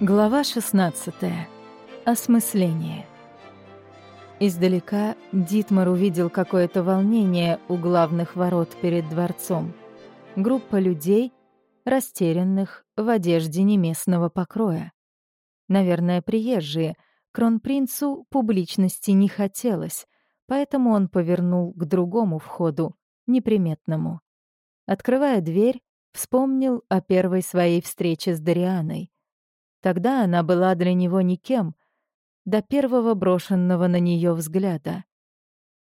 Глава 16. Осмысление. Издалека Дитмар увидел какое-то волнение у главных ворот перед дворцом. Группа людей, растерянных в одежде неместного покроя. Наверное, приезжие. Кронпринцу публичности не хотелось, поэтому он повернул к другому входу, неприметному. Открывая дверь, вспомнил о первой своей встрече с Дарианой — Тогда она была для него никем, до первого брошенного на нее взгляда.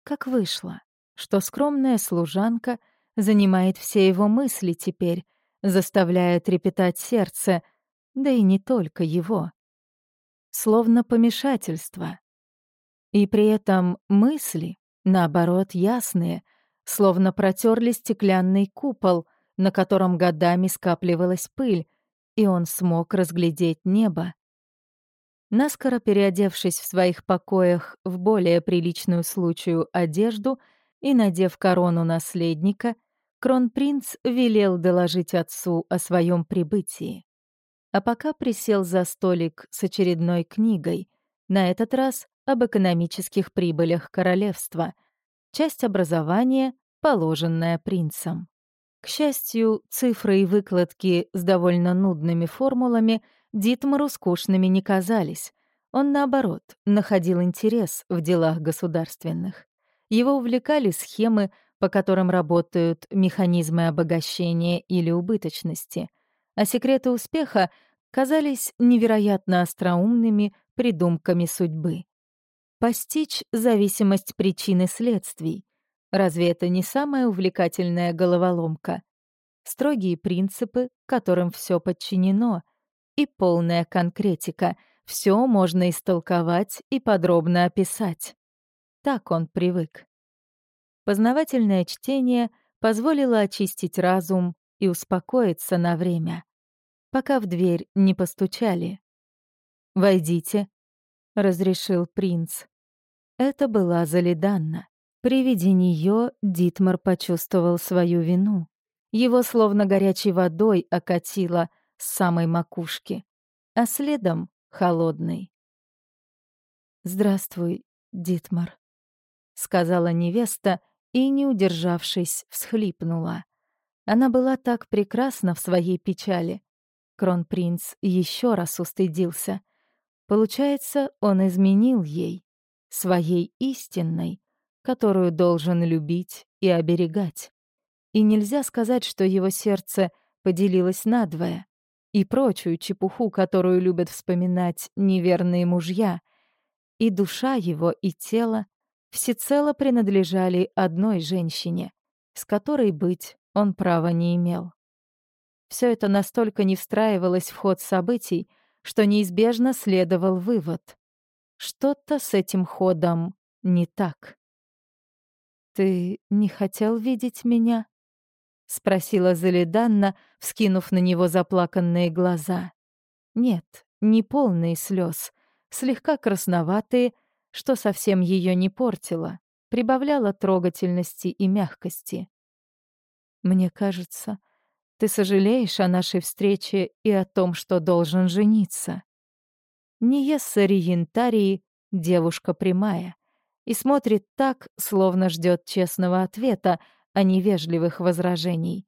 Как вышло, что скромная служанка занимает все его мысли теперь, заставляя трепетать сердце, да и не только его. Словно помешательство. И при этом мысли, наоборот, ясные, словно протерли стеклянный купол, на котором годами скапливалась пыль, и он смог разглядеть небо. Наскоро переодевшись в своих покоях в более приличную случаю одежду и надев корону наследника, кронпринц велел доложить отцу о своем прибытии. А пока присел за столик с очередной книгой, на этот раз об экономических прибылях королевства, часть образования, положенная принцам. К счастью, цифры и выкладки с довольно нудными формулами Дитмару скучными не казались. Он, наоборот, находил интерес в делах государственных. Его увлекали схемы, по которым работают механизмы обогащения или убыточности, а секреты успеха казались невероятно остроумными придумками судьбы. Постичь зависимость причин и следствий, Разве это не самая увлекательная головоломка? Строгие принципы, которым все подчинено, и полная конкретика. Все можно истолковать и подробно описать. Так он привык. Познавательное чтение позволило очистить разум и успокоиться на время, пока в дверь не постучали. «Войдите», — разрешил принц. Это была Залиданна. При виде нее Дитмар почувствовал свою вину. Его словно горячей водой окатило с самой макушки, а следом — холодной. «Здравствуй, Дитмар», — сказала невеста и, не удержавшись, всхлипнула. Она была так прекрасна в своей печали. Кронпринц еще раз устыдился. Получается, он изменил ей, своей истинной, которую должен любить и оберегать. И нельзя сказать, что его сердце поделилось надвое и прочую чепуху, которую любят вспоминать неверные мужья. И душа его, и тело всецело принадлежали одной женщине, с которой быть он права не имел. Все это настолько не встраивалось в ход событий, что неизбежно следовал вывод. Что-то с этим ходом не так. «Ты не хотел видеть меня?» — спросила Залиданна, вскинув на него заплаканные глаза. Нет, не полные слез, слегка красноватые, что совсем ее не портило, прибавляло трогательности и мягкости. «Мне кажется, ты сожалеешь о нашей встрече и о том, что должен жениться». Ниесса Риентарии — девушка прямая — и смотрит так, словно ждет честного ответа, а не вежливых возражений.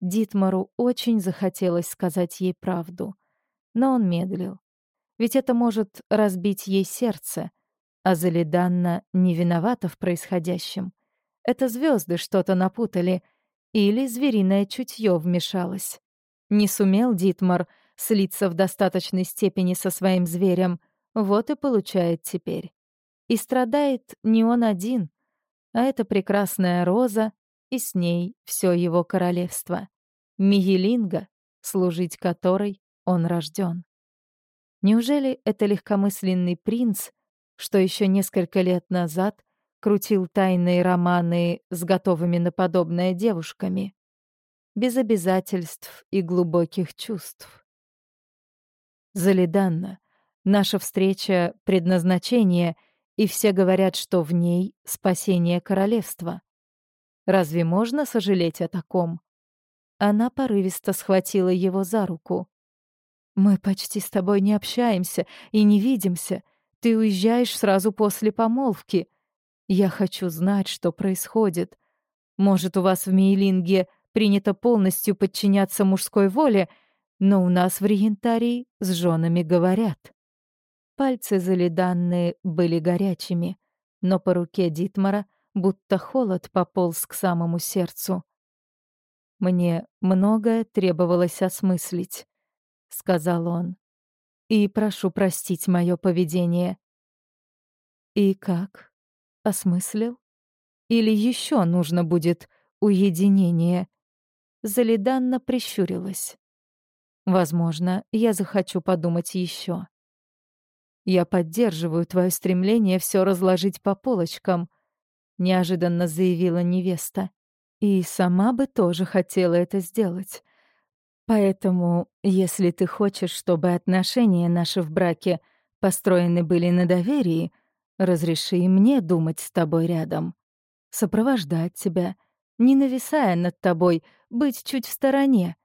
Дитмару очень захотелось сказать ей правду, но он медлил. Ведь это может разбить ей сердце, а Залиданна не виновата в происходящем. Это звезды что-то напутали, или звериное чутье вмешалось. Не сумел Дитмар слиться в достаточной степени со своим зверем, вот и получает теперь. И страдает не он один, а эта прекрасная роза и с ней все его королевство. Мигелинга, служить которой он рожден. Неужели это легкомысленный принц, что еще несколько лет назад крутил тайные романы с готовыми на подобное девушками? Без обязательств и глубоких чувств. Залиданна, наша встреча — предназначение — и все говорят, что в ней спасение королевства. Разве можно сожалеть о таком? Она порывисто схватила его за руку. Мы почти с тобой не общаемся и не видимся. Ты уезжаешь сразу после помолвки. Я хочу знать, что происходит. Может, у вас в Мейлинге принято полностью подчиняться мужской воле, но у нас в Регентарии с женами говорят. Пальцы Залиданны были горячими, но по руке Дитмара будто холод пополз к самому сердцу. Мне многое требовалось осмыслить сказал он. И прошу простить мое поведение. И как? Осмыслил? Или еще нужно будет уединение? Залиданна прищурилась. Возможно, я захочу подумать еще. Я поддерживаю твое стремление все разложить по полочкам, неожиданно заявила невеста. И сама бы тоже хотела это сделать. Поэтому, если ты хочешь, чтобы отношения наши в браке построены были на доверии, разреши мне думать с тобой рядом, сопровождать тебя, не нависая над тобой, быть чуть в стороне,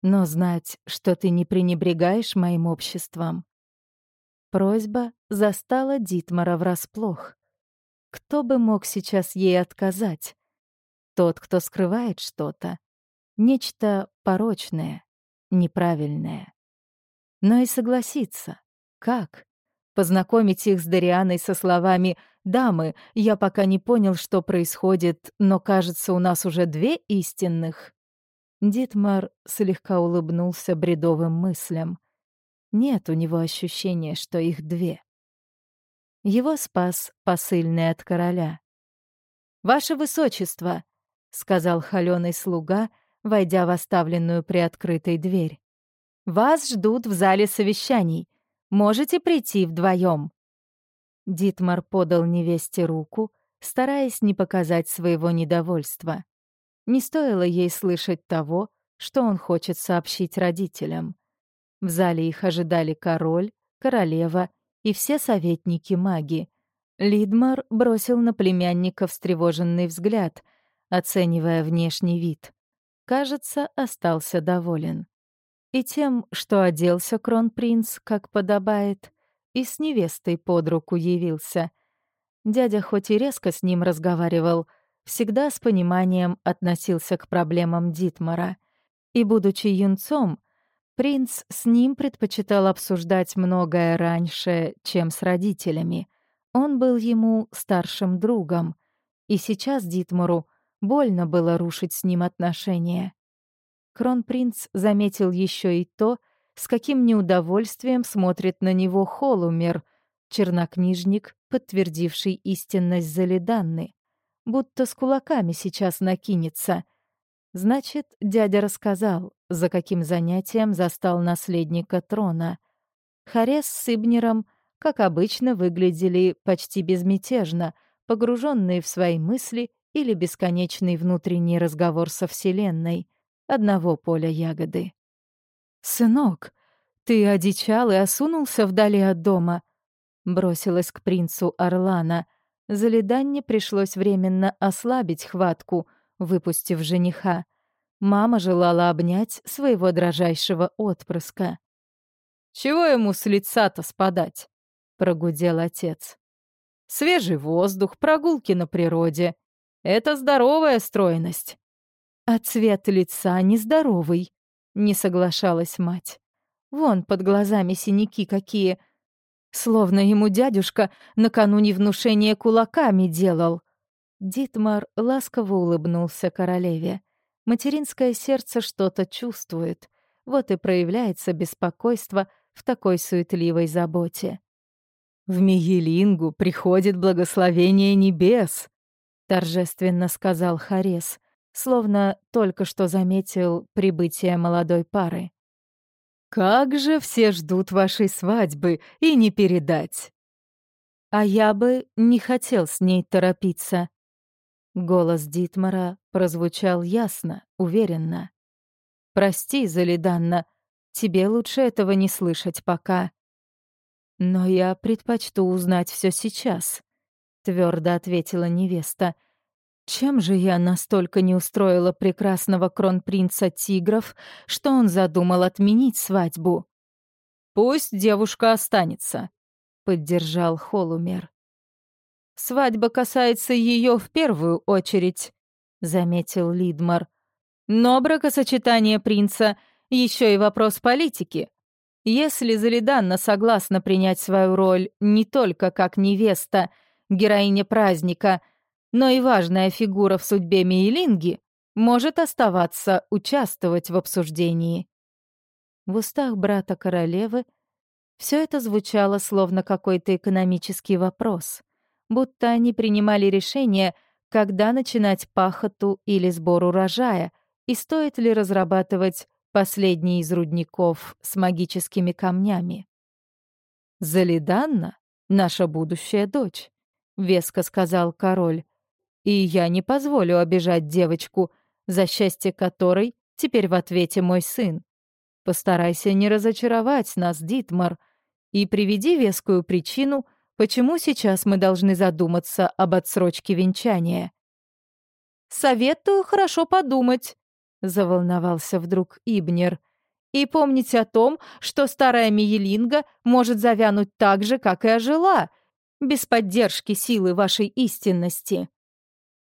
но знать, что ты не пренебрегаешь моим обществом. Просьба застала Дитмара врасплох. Кто бы мог сейчас ей отказать? Тот, кто скрывает что-то, Нечто порочное, неправильное. Но и согласиться. Как? Познакомить их с Дарианой со словами «Дамы, я пока не понял, что происходит, но, кажется, у нас уже две истинных». Дитмар слегка улыбнулся бредовым мыслям. Нет у него ощущения, что их две. Его спас посыльный от короля. «Ваше высочество», — сказал холёный слуга, — войдя в оставленную приоткрытой дверь. «Вас ждут в зале совещаний. Можете прийти вдвоем. Дитмар подал невесте руку, стараясь не показать своего недовольства. Не стоило ей слышать того, что он хочет сообщить родителям. В зале их ожидали король, королева и все советники-маги. Лидмар бросил на племянника встревоженный взгляд, оценивая внешний вид кажется, остался доволен. И тем, что оделся кронпринц, как подобает, и с невестой под руку явился. Дядя хоть и резко с ним разговаривал, всегда с пониманием относился к проблемам Дитмара. И, будучи юнцом, принц с ним предпочитал обсуждать многое раньше, чем с родителями. Он был ему старшим другом. И сейчас Дитмару Больно было рушить с ним отношения. Кронпринц заметил еще и то, с каким неудовольствием смотрит на него Холумер, чернокнижник, подтвердивший истинность Залиданны, будто с кулаками сейчас накинется. Значит, дядя рассказал, за каким занятием застал наследника трона. Харес с Ибнером, как обычно, выглядели почти безмятежно, погруженные в свои мысли или бесконечный внутренний разговор со Вселенной, одного поля ягоды. «Сынок, ты одичал и осунулся вдали от дома», — бросилась к принцу Орлана. Залиданне пришлось временно ослабить хватку, выпустив жениха. Мама желала обнять своего дрожайшего отпрыска. «Чего ему с лица-то спадать?» — прогудел отец. «Свежий воздух, прогулки на природе. Это здоровая стройность. А цвет лица нездоровый, не соглашалась мать. Вон под глазами синяки какие. Словно ему дядюшка накануне внушения кулаками делал. Дитмар ласково улыбнулся королеве. Материнское сердце что-то чувствует. Вот и проявляется беспокойство в такой суетливой заботе. «В Мигелингу приходит благословение небес», торжественно сказал Харес, словно только что заметил прибытие молодой пары. «Как же все ждут вашей свадьбы и не передать!» «А я бы не хотел с ней торопиться». Голос Дитмара прозвучал ясно, уверенно. «Прости, Залиданна, тебе лучше этого не слышать пока». «Но я предпочту узнать все сейчас», — твердо ответила невеста. «Чем же я настолько не устроила прекрасного кронпринца тигров, что он задумал отменить свадьбу?» Пусть девушка останется, поддержал Холумер. Свадьба касается ее в первую очередь, заметил Лидмар. Но бракосочетание принца еще и вопрос политики. Если Залиданна согласна принять свою роль не только как невеста, героиня праздника, но и важная фигура в судьбе Мейлинги, может оставаться участвовать в обсуждении. В устах брата королевы все это звучало словно какой-то экономический вопрос, будто они принимали решение, когда начинать пахоту или сбор урожая, и стоит ли разрабатывать последний из рудников с магическими камнями. «Залиданна — наша будущая дочь», — веско сказал король. «И я не позволю обижать девочку, за счастье которой теперь в ответе мой сын. Постарайся не разочаровать нас, Дитмар, и приведи вескую причину, почему сейчас мы должны задуматься об отсрочке венчания». «Советую хорошо подумать», — заволновался вдруг Ибнер. «И помните о том, что старая Миелинга может завянуть так же, как и ожила, без поддержки силы вашей истинности».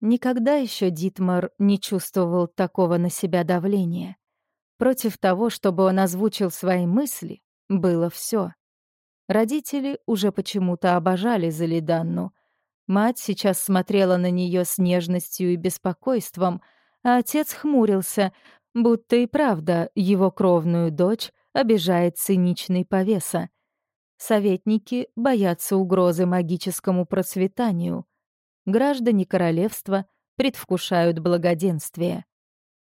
Никогда еще Дитмар не чувствовал такого на себя давления. Против того, чтобы он озвучил свои мысли, было все. Родители уже почему-то обожали Залиданну. Мать сейчас смотрела на нее с нежностью и беспокойством — а отец хмурился, будто и правда его кровную дочь обижает циничный повеса. Советники боятся угрозы магическому процветанию. Граждане королевства предвкушают благоденствие.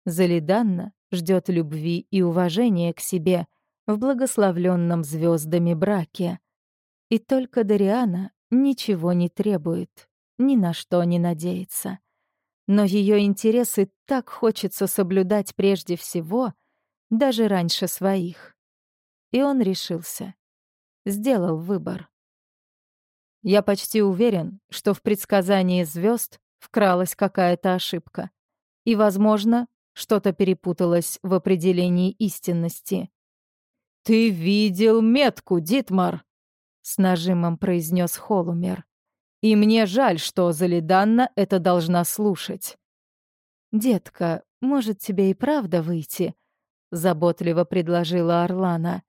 Залиданна ждет любви и уважения к себе в благословленном звездами браке. И только Дариана ничего не требует, ни на что не надеется. Но ее интересы так хочется соблюдать прежде всего, даже раньше своих. И он решился. Сделал выбор. Я почти уверен, что в предсказании звезд вкралась какая-то ошибка. И, возможно, что-то перепуталось в определении истинности. «Ты видел метку, Дитмар!» — с нажимом произнес Холумер. И мне жаль, что Залиданна это должна слушать. «Детка, может, тебе и правда выйти?» — заботливо предложила Орлана.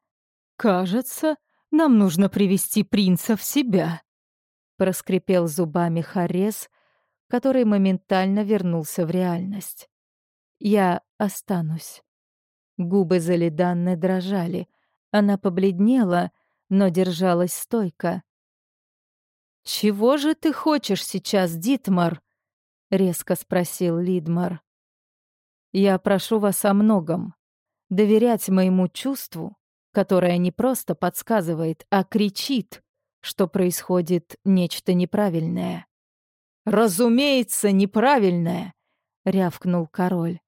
«Кажется, нам нужно привести принца в себя», — проскрипел зубами Харес, который моментально вернулся в реальность. «Я останусь». Губы Залиданны дрожали. Она побледнела, но держалась стойко. «Чего же ты хочешь сейчас, Дитмар?» — резко спросил Лидмар. «Я прошу вас о многом. Доверять моему чувству, которое не просто подсказывает, а кричит, что происходит нечто неправильное». «Разумеется, неправильное!» — рявкнул король.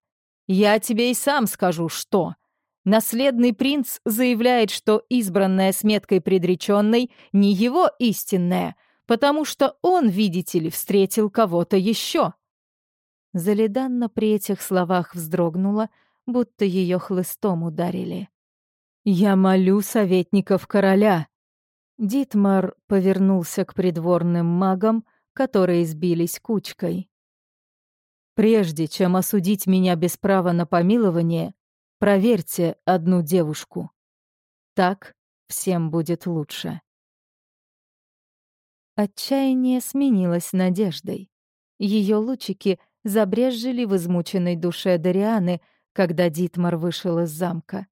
«Я тебе и сам скажу, что...» Наследный принц заявляет, что избранная с меткой предреченной не его истинная, потому что он, видите ли, встретил кого-то еще. Залиданна при этих словах вздрогнула, будто ее хлыстом ударили. «Я молю советников короля!» Дитмар повернулся к придворным магам, которые сбились кучкой. «Прежде чем осудить меня без права на помилование, проверьте одну девушку. Так всем будет лучше». Отчаяние сменилось надеждой. Ее лучики забрезжили в измученной душе Дарианы, когда Дитмар вышел из замка.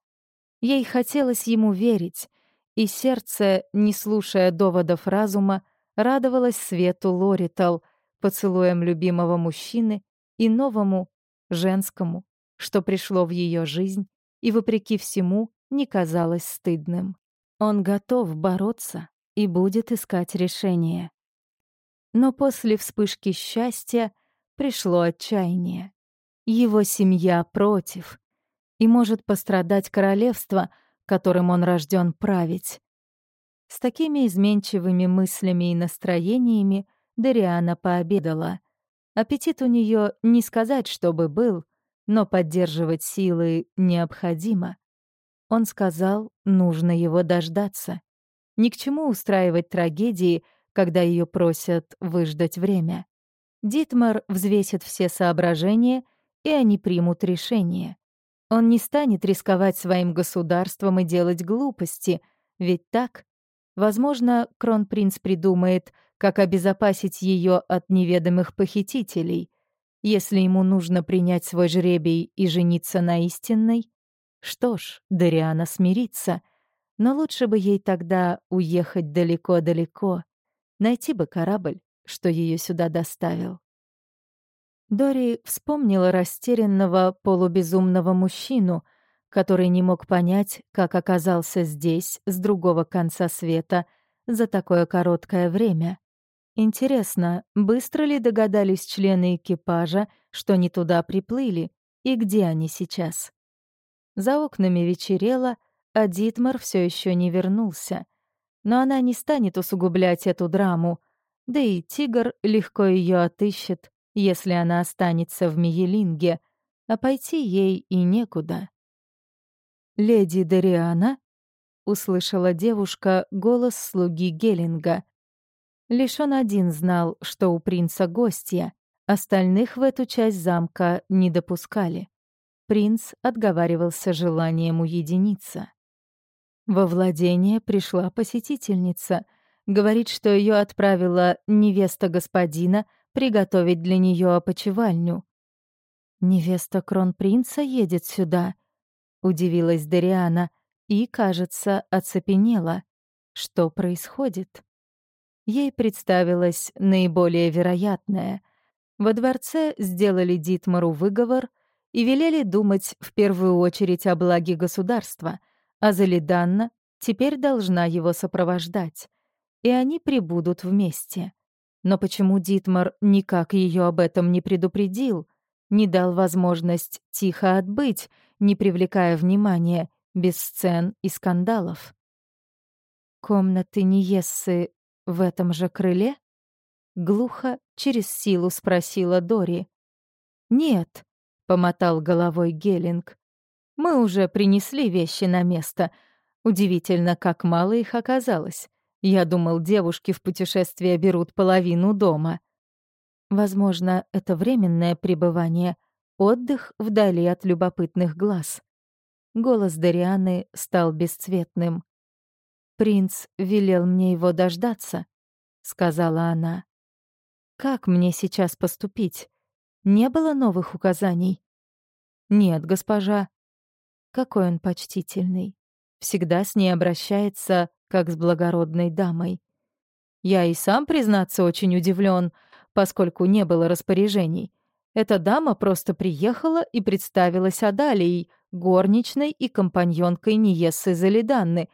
Ей хотелось ему верить, и сердце, не слушая доводов разума, радовалось свету Лоритал, поцелуем любимого мужчины и новому, женскому, что пришло в ее жизнь и, вопреки всему, не казалось стыдным. Он готов бороться, и будет искать решение. Но после вспышки счастья пришло отчаяние. Его семья против, и может пострадать королевство, которым он рожден править. С такими изменчивыми мыслями и настроениями Дариана пообедала. Аппетит у нее не сказать, чтобы был, но поддерживать силы необходимо. он сказал, нужно его дождаться. Ни к чему устраивать трагедии, когда ее просят выждать время. Дитмар взвесит все соображения, и они примут решение. Он не станет рисковать своим государством и делать глупости, ведь так? Возможно, кронпринц придумает, как обезопасить ее от неведомых похитителей. Если ему нужно принять свой жребий и жениться на истинной, что ж, Дариана смирится, но лучше бы ей тогда уехать далеко-далеко, найти бы корабль, что ее сюда доставил. Дори вспомнила растерянного полубезумного мужчину, который не мог понять, как оказался здесь, с другого конца света, за такое короткое время. Интересно, быстро ли догадались члены экипажа, что не туда приплыли, и где они сейчас? За окнами вечерело, а Дитмар все еще не вернулся. Но она не станет усугублять эту драму, да и тигр легко ее отыщет, если она останется в Миелинге, а пойти ей и некуда. «Леди Дариана?» — услышала девушка голос слуги Геллинга. Лишь он один знал, что у принца гостья, остальных в эту часть замка не допускали. Принц отговаривался желанием уединиться. Во владение пришла посетительница — Говорит, что ее отправила невеста господина приготовить для нее опочивальню. «Невеста кронпринца едет сюда», — удивилась Дариана и, кажется, оцепенела. Что происходит? Ей представилось наиболее вероятное. Во дворце сделали Дитмару выговор и велели думать в первую очередь о благе государства, а Залиданна теперь должна его сопровождать и они прибудут вместе. Но почему Дитмар никак ее об этом не предупредил, не дал возможность тихо отбыть, не привлекая внимания, без сцен и скандалов? «Комнаты Ниессы в этом же крыле?» Глухо, через силу спросила Дори. «Нет», — помотал головой Геллинг. «Мы уже принесли вещи на место. Удивительно, как мало их оказалось. Я думал, девушки в путешествие берут половину дома. Возможно, это временное пребывание, отдых вдали от любопытных глаз. Голос Дарианы стал бесцветным. «Принц велел мне его дождаться», — сказала она. «Как мне сейчас поступить? Не было новых указаний?» «Нет, госпожа». Какой он почтительный. Всегда с ней обращается как с благородной дамой. Я и сам, признаться, очень удивлен, поскольку не было распоряжений. Эта дама просто приехала и представилась Адалией, горничной и компаньонкой Ниессы Залиданны.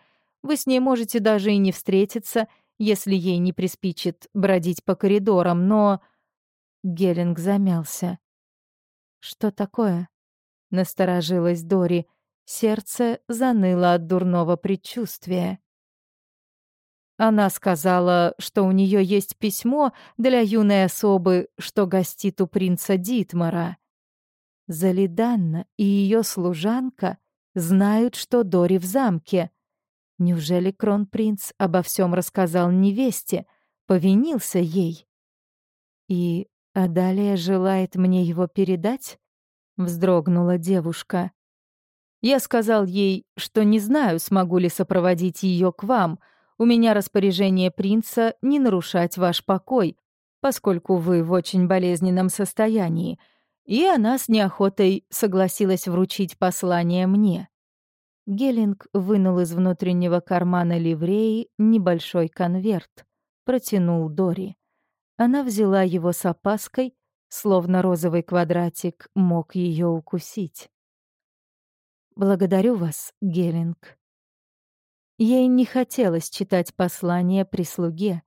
Вы с ней можете даже и не встретиться, если ей не приспичит бродить по коридорам, но...» Геллинг замялся. «Что такое?» — насторожилась Дори. Сердце заныло от дурного предчувствия. Она сказала, что у нее есть письмо для юной особы, что гостит у принца Дитмара. Залиданна и ее служанка знают, что Дори в замке. Неужели кронпринц обо всем рассказал невесте, повинился ей? И Адалия желает мне его передать? Вздрогнула девушка. Я сказал ей, что не знаю, смогу ли сопроводить ее к вам — у меня распоряжение принца не нарушать ваш покой, поскольку вы в очень болезненном состоянии, и она с неохотой согласилась вручить послание мне». Геллинг вынул из внутреннего кармана ливреи небольшой конверт, протянул Дори. Она взяла его с опаской, словно розовый квадратик мог ее укусить. «Благодарю вас, Геллинг», Ей не хотелось читать послание при слуге.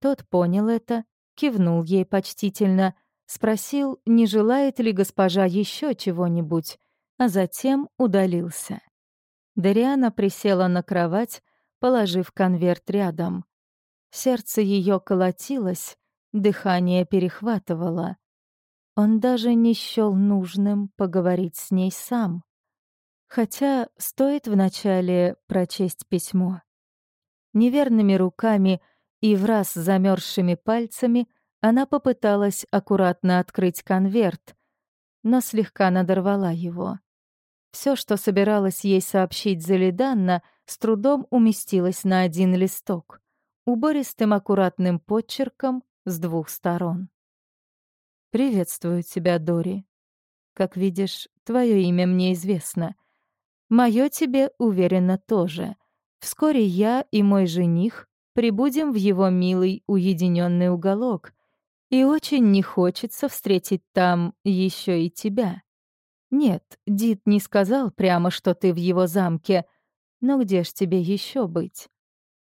Тот понял это, кивнул ей почтительно, спросил, не желает ли госпожа еще чего-нибудь, а затем удалился. Дариана присела на кровать, положив конверт рядом. Сердце ее колотилось, дыхание перехватывало. Он даже не счёл нужным поговорить с ней сам. Хотя стоит вначале прочесть письмо. Неверными руками и в раз замерзшими пальцами она попыталась аккуратно открыть конверт, но слегка надорвала его. Все, что собиралась ей сообщить Залиданна, с трудом уместилось на один листок, убористым аккуратным подчерком с двух сторон. «Приветствую тебя, Дори. Как видишь, твое имя мне известно. Мое тебе, уверенно, тоже. Вскоре я и мой жених прибудем в его милый уединенный уголок, и очень не хочется встретить там еще и тебя. Нет, Дид не сказал прямо, что ты в его замке, но где ж тебе еще быть?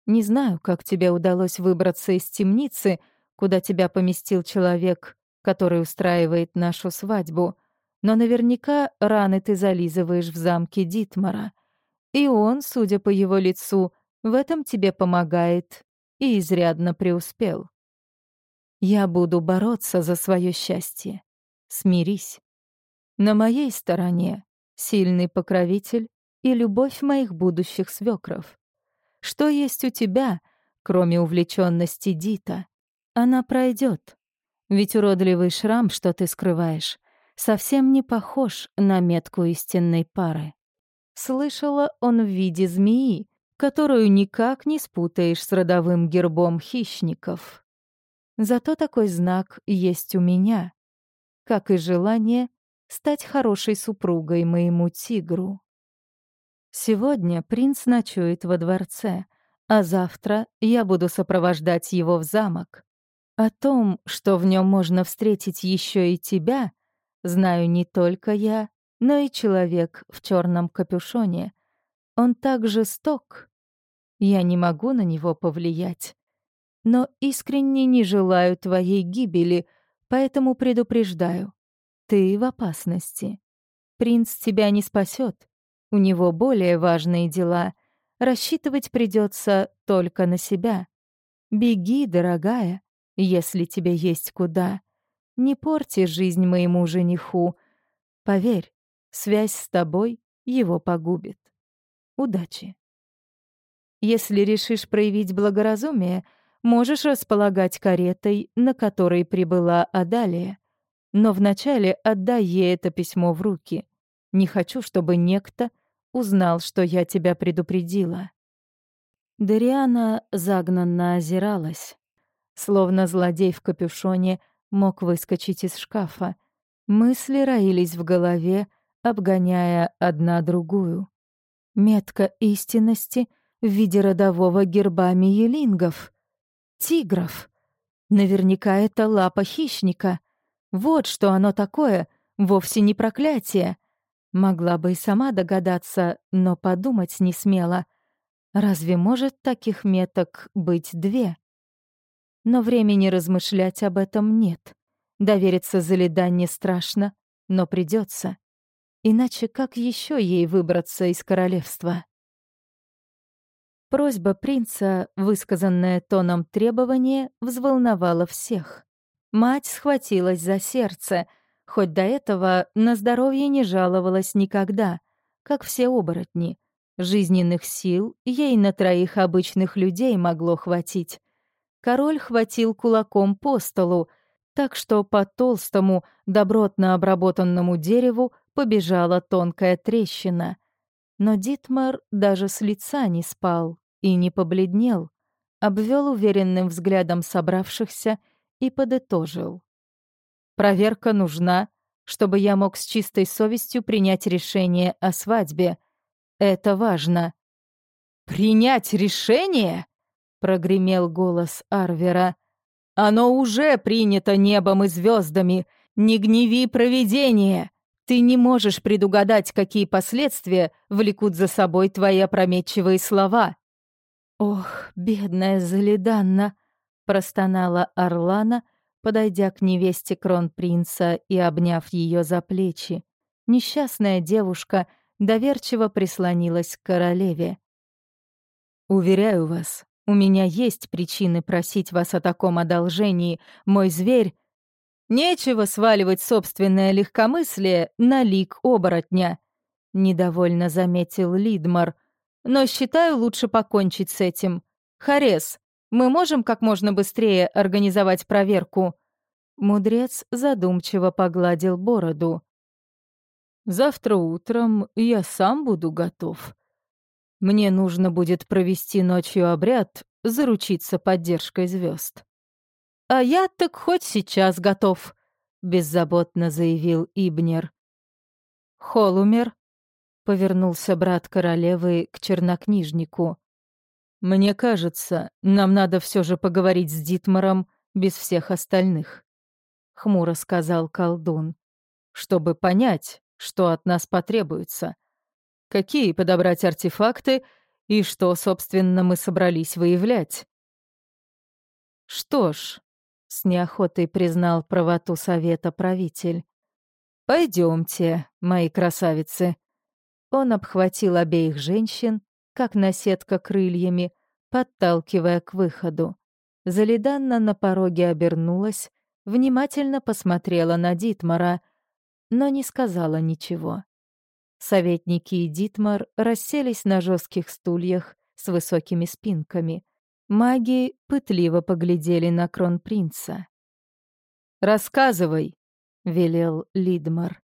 Не знаю, как тебе удалось выбраться из темницы, куда тебя поместил человек, который устраивает нашу свадьбу, но наверняка раны ты зализываешь в замке Дитмара. И он, судя по его лицу, в этом тебе помогает и изрядно преуспел. Я буду бороться за свое счастье. Смирись. На моей стороне сильный покровитель и любовь моих будущих свекров. Что есть у тебя, кроме увлеченности Дита? Она пройдет. Ведь уродливый шрам, что ты скрываешь, совсем не похож на метку истинной пары. Слышала он в виде змеи, которую никак не спутаешь с родовым гербом хищников. Зато такой знак есть у меня, как и желание стать хорошей супругой моему тигру. Сегодня принц ночует во дворце, а завтра я буду сопровождать его в замок. О том, что в нем можно встретить еще и тебя, знаю не только я, но и человек в черном капюшоне. Он так жесток. Я не могу на него повлиять но искренне не желаю твоей гибели, поэтому предупреждаю. Ты в опасности. Принц тебя не спасет. У него более важные дела. Рассчитывать придется только на себя. Беги, дорогая, если тебе есть куда. Не порти жизнь моему жениху. Поверь, связь с тобой его погубит. Удачи. Если решишь проявить благоразумие — Можешь располагать каретой, на которой прибыла Адалия. Но вначале отдай ей это письмо в руки. Не хочу, чтобы некто узнал, что я тебя предупредила». Дариана загнанно озиралась. Словно злодей в капюшоне мог выскочить из шкафа. Мысли роились в голове, обгоняя одна другую. Метка истинности в виде родового герба миелингов тигров. Наверняка это лапа хищника. Вот что оно такое, вовсе не проклятие. Могла бы и сама догадаться, но подумать не смела. Разве может таких меток быть две? Но времени размышлять об этом нет. Довериться Залида не страшно, но придется. Иначе как еще ей выбраться из королевства? Просьба принца, высказанная тоном требования, взволновала всех. Мать схватилась за сердце, хоть до этого на здоровье не жаловалась никогда, как все оборотни. Жизненных сил ей на троих обычных людей могло хватить. Король хватил кулаком по столу, так что по толстому, добротно обработанному дереву побежала тонкая трещина. Но Дитмар даже с лица не спал и не побледнел, обвел уверенным взглядом собравшихся и подытожил. «Проверка нужна, чтобы я мог с чистой совестью принять решение о свадьбе. Это важно». «Принять решение?» — прогремел голос Арвера. «Оно уже принято небом и звездами. Не гневи провидение. Ты не можешь предугадать, какие последствия влекут за собой твои опрометчивые слова. «Ох, бедная Залиданна!» — простонала Орлана, подойдя к невесте кронпринца и обняв ее за плечи. Несчастная девушка доверчиво прислонилась к королеве. «Уверяю вас, у меня есть причины просить вас о таком одолжении, мой зверь. Нечего сваливать собственное легкомыслие на лик оборотня. недовольно заметил Лидмар. «Но считаю, лучше покончить с этим. Харес, мы можем как можно быстрее организовать проверку?» Мудрец задумчиво погладил бороду. «Завтра утром я сам буду готов. Мне нужно будет провести ночью обряд, заручиться поддержкой звезд. «А я так хоть сейчас готов», — беззаботно заявил Ибнер. «Холумер», — повернулся брат королевы к чернокнижнику. «Мне кажется, нам надо все же поговорить с Дитмаром без всех остальных», — хмуро сказал колдун, «чтобы понять, что от нас потребуется, какие подобрать артефакты и что, собственно, мы собрались выявлять». «Что ж», — с неохотой признал правоту совета правитель, Пойдемте, мои красавицы». Он обхватил обеих женщин, как наседка крыльями, подталкивая к выходу. Залиданна на пороге обернулась, внимательно посмотрела на Дитмара, но не сказала ничего. Советники и Дитмар расселись на жестких стульях с высокими спинками. Маги пытливо поглядели на кронпринца. «Рассказывай», — велел Лидмар.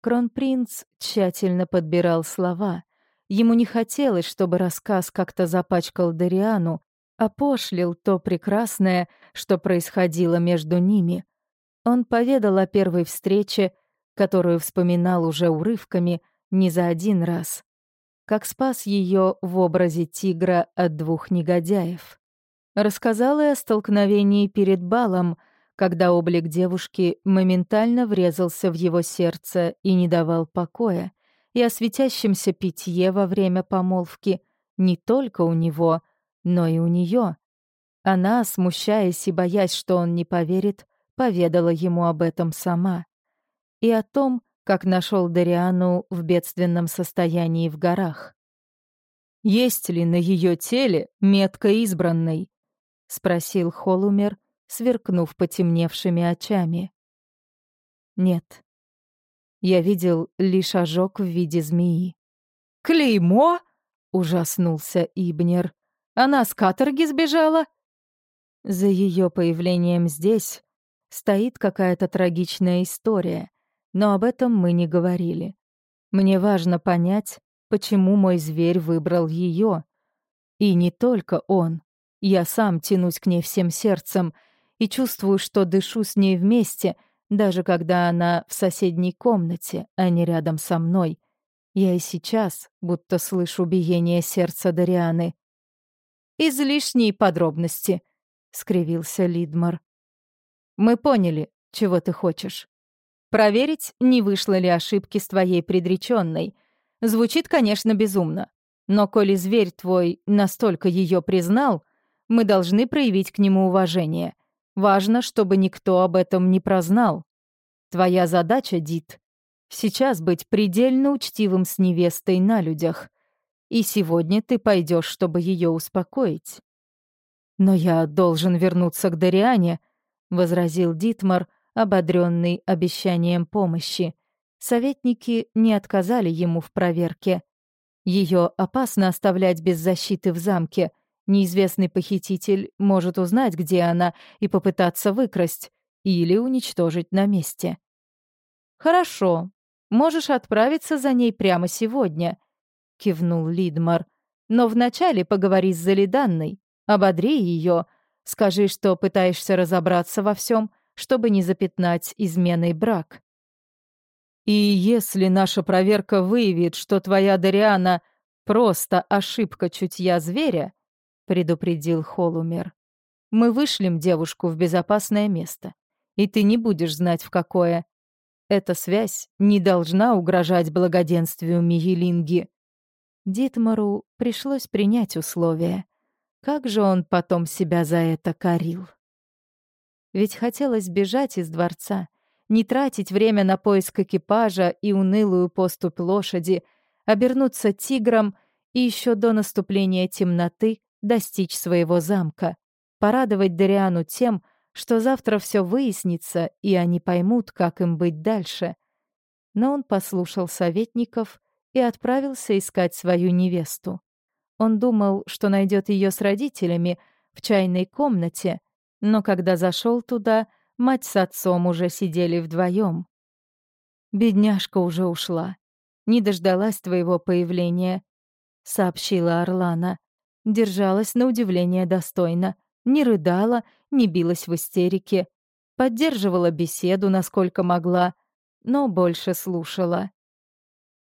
Кронпринц тщательно подбирал слова. Ему не хотелось, чтобы рассказ как-то запачкал Дариану, опошлил то прекрасное, что происходило между ними. Он поведал о первой встрече, которую вспоминал уже урывками не за один раз, как спас ее в образе тигра от двух негодяев. Рассказал и о столкновении перед балом — когда облик девушки моментально врезался в его сердце и не давал покоя, и о светящемся питье во время помолвки не только у него, но и у нее. Она, смущаясь и боясь, что он не поверит, поведала ему об этом сама. И о том, как нашел Дариану в бедственном состоянии в горах. «Есть ли на ее теле метка избранной?» — спросил Холумер, сверкнув потемневшими очами. Нет. Я видел лишь ожог в виде змеи. «Клеймо?» — ужаснулся Ибнер. «Она с каторги сбежала?» За ее появлением здесь стоит какая-то трагичная история, но об этом мы не говорили. Мне важно понять, почему мой зверь выбрал ее. И не только он. Я сам тянусь к ней всем сердцем — и чувствую, что дышу с ней вместе, даже когда она в соседней комнате, а не рядом со мной. Я и сейчас будто слышу биение сердца Дарианы. «Излишние подробности», — скривился Лидмар. «Мы поняли, чего ты хочешь. Проверить, не вышло ли ошибки с твоей предреченной. Звучит, конечно, безумно. Но коли зверь твой настолько ее признал, мы должны проявить к нему уважение — Важно, чтобы никто об этом не прознал. Твоя задача, Дит, сейчас быть предельно учтивым с невестой на людях. И сегодня ты пойдешь, чтобы ее успокоить. Но я должен вернуться к Дариане, возразил Дитмар, ободренный обещанием помощи. Советники не отказали ему в проверке. Ее опасно оставлять без защиты в замке — Неизвестный похититель может узнать, где она, и попытаться выкрасть или уничтожить на месте. «Хорошо, можешь отправиться за ней прямо сегодня», — кивнул Лидмар. «Но вначале поговори с Залиданной, ободри ее, скажи, что пытаешься разобраться во всем, чтобы не запятнать изменой брак». «И если наша проверка выявит, что твоя Дариана просто ошибка чутья зверя, предупредил Холумер. Мы вышлем девушку в безопасное место, и ты не будешь знать, в какое. Эта связь не должна угрожать благоденствию Мигелинги. Дитмару пришлось принять условия. Как же он потом себя за это корил? Ведь хотелось бежать из дворца, не тратить время на поиск экипажа и унылую поступь лошади, обернуться тигром и еще до наступления темноты достичь своего замка, порадовать Дариану тем, что завтра все выяснится, и они поймут, как им быть дальше. Но он послушал советников и отправился искать свою невесту. Он думал, что найдет ее с родителями в чайной комнате, но когда зашел туда, мать с отцом уже сидели вдвоем. «Бедняжка уже ушла. Не дождалась твоего появления», — сообщила Орлана. Держалась на удивление достойно. Не рыдала, не билась в истерике. Поддерживала беседу, насколько могла, но больше слушала.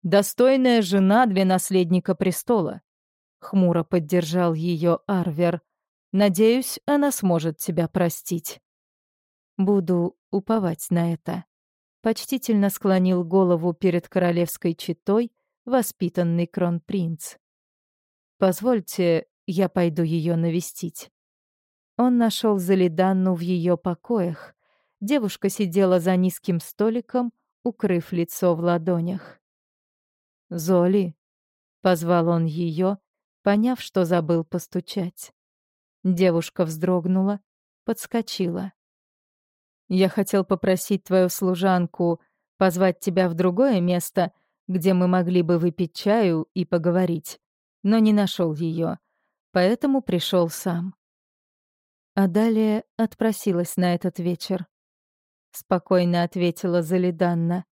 «Достойная жена для наследника престола», — хмуро поддержал ее Арвер. «Надеюсь, она сможет тебя простить». «Буду уповать на это», — почтительно склонил голову перед королевской четой воспитанный кронпринц. «Позвольте, я пойду ее навестить». Он нашел Залиданну в ее покоях. Девушка сидела за низким столиком, укрыв лицо в ладонях. «Золи!» — позвал он ее, поняв, что забыл постучать. Девушка вздрогнула, подскочила. «Я хотел попросить твою служанку позвать тебя в другое место, где мы могли бы выпить чаю и поговорить, но не нашел ее, поэтому пришел сам». А далее отпросилась на этот вечер. Спокойно ответила Залиданна,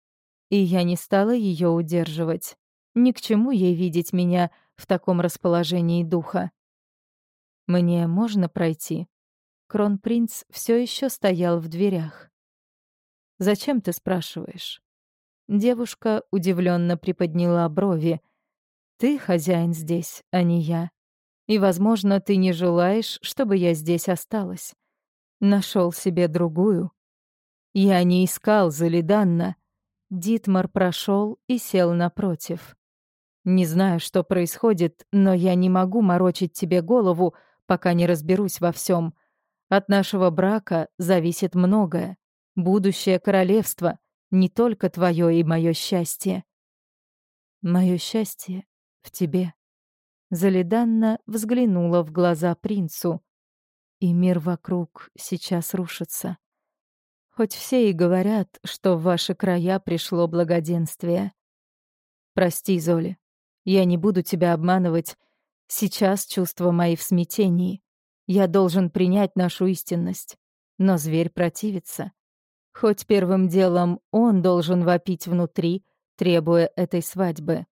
и я не стала ее удерживать. Ни к чему ей видеть меня в таком расположении духа. «Мне можно пройти?» Кронпринц все еще стоял в дверях. «Зачем ты спрашиваешь?» Девушка удивленно приподняла брови. «Ты хозяин здесь, а не я. И, возможно, ты не желаешь, чтобы я здесь осталась. Нашел себе другую». «Я не искал Залиданна». Дитмар прошел и сел напротив. Не знаю, что происходит, но я не могу морочить тебе голову, пока не разберусь во всем. От нашего брака зависит многое. Будущее королевство, не только твое и мое счастье. Мое счастье в тебе. Залиданна взглянула в глаза принцу, и мир вокруг сейчас рушится. Хоть все и говорят, что в ваши края пришло благоденствие. Прости, Золи, я не буду тебя обманывать. Сейчас чувства мои в смятении. Я должен принять нашу истинность. Но зверь противится. Хоть первым делом он должен вопить внутри, требуя этой свадьбы.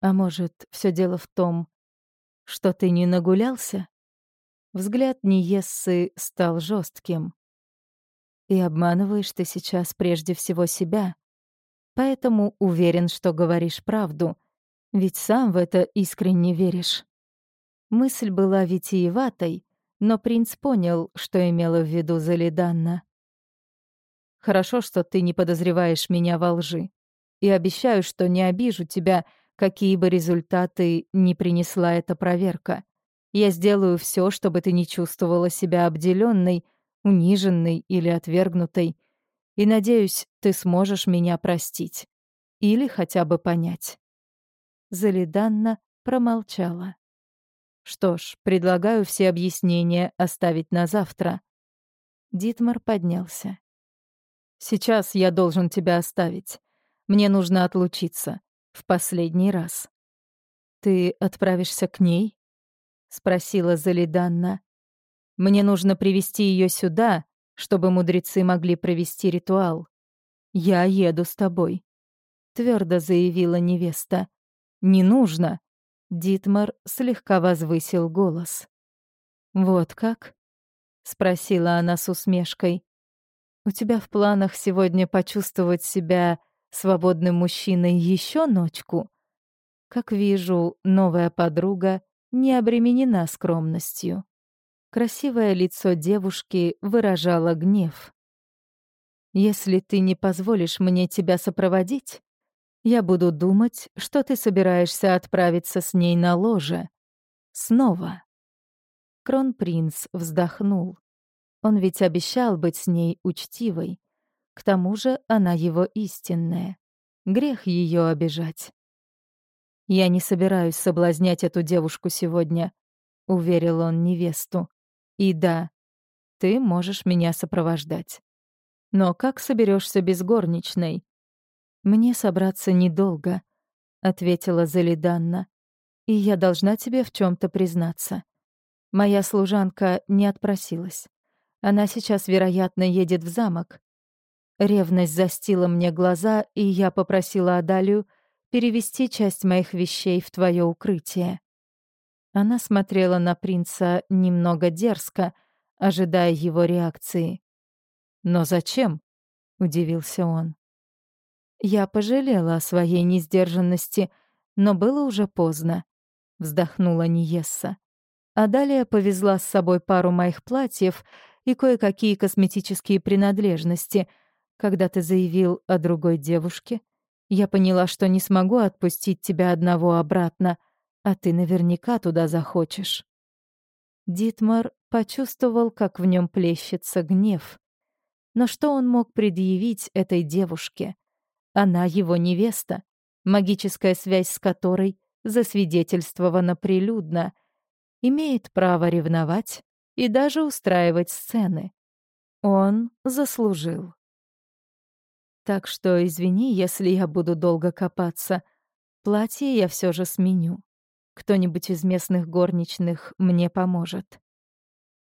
А может, все дело в том, что ты не нагулялся? Взгляд Ниессы стал жестким. И обманываешь ты сейчас прежде всего себя. Поэтому уверен, что говоришь правду — ведь сам в это искренне веришь. Мысль была витиеватой, но принц понял, что имела в виду Залиданна. «Хорошо, что ты не подозреваешь меня во лжи. И обещаю, что не обижу тебя, какие бы результаты ни принесла эта проверка. Я сделаю все, чтобы ты не чувствовала себя обделенной, униженной или отвергнутой. И надеюсь, ты сможешь меня простить. Или хотя бы понять. Залиданна промолчала. «Что ж, предлагаю все объяснения оставить на завтра». Дитмар поднялся. «Сейчас я должен тебя оставить. Мне нужно отлучиться. В последний раз». «Ты отправишься к ней?» — спросила Залиданна. «Мне нужно привести ее сюда, чтобы мудрецы могли провести ритуал. Я еду с тобой», — твердо заявила невеста. Не нужно!» Дитмар слегка возвысил голос. «Вот как?» — спросила она с усмешкой. «У тебя в планах сегодня почувствовать себя свободным мужчиной еще ночку?» Как вижу, новая подруга не обременена скромностью. Красивое лицо девушки выражало гнев. «Если ты не позволишь мне тебя сопроводить, я буду думать, что ты собираешься отправиться с ней на ложе. Снова. Кронпринц вздохнул. Он ведь обещал быть с ней учтивой. К тому же она его истинная. Грех ее обижать. «Я не собираюсь соблазнять эту девушку сегодня», — уверил он невесту. «И да, ты можешь меня сопровождать. Но как соберешься без горничной? Мне собраться недолго. ответила Залиданна. «И я должна тебе в чем то признаться. Моя служанка не отпросилась. Она сейчас, вероятно, едет в замок. Ревность застила мне глаза, и я попросила Адалию перевести часть моих вещей в твое укрытие. Она смотрела на принца немного дерзко, ожидая его реакции. «Но зачем?» — удивился он. Я пожалела о своей несдержанности, но было уже поздно, — вздохнула Ниесса. А далее повезла с собой пару моих платьев и кое-какие косметические принадлежности. Когда ты заявил о другой девушке, я поняла, что не смогу отпустить тебя одного обратно, а ты наверняка туда захочешь. Дитмар почувствовал, как в нем плещется гнев. Но что он мог предъявить этой девушке? Она его невеста, магическая связь с которой засвидетельствована прилюдно, имеет право ревновать и даже устраивать сцены. Он заслужил. Так что извини, если я буду долго копаться. Платье я все же сменю. Кто-нибудь из местных горничных мне поможет.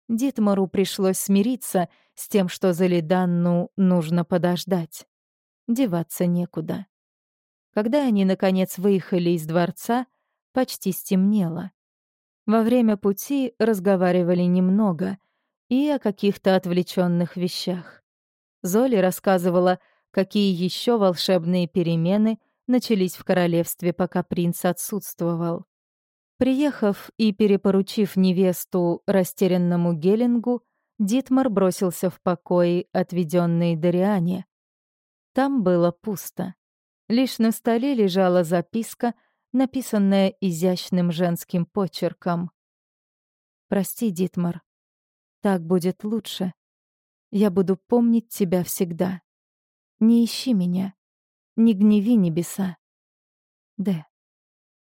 Дитмару пришлось смириться с тем, что за Лиданну нужно подождать. Деваться некуда. Когда они, наконец, выехали из дворца, почти стемнело. Во время пути разговаривали немного и о каких-то отвлеченных вещах. Золи рассказывала какие еще волшебные перемены начались в королевстве, пока принц отсутствовал. Приехав и перепоручив невесту растерянному Гелингу, Дитмар бросился в покои, отведенные Дариане. Там было пусто. Лишь на столе лежала записка, написанная изящным женским почерком. «Прости, Дитмар. Так будет лучше. Я буду помнить тебя всегда». Не ищи меня, не гневи небеса. Д.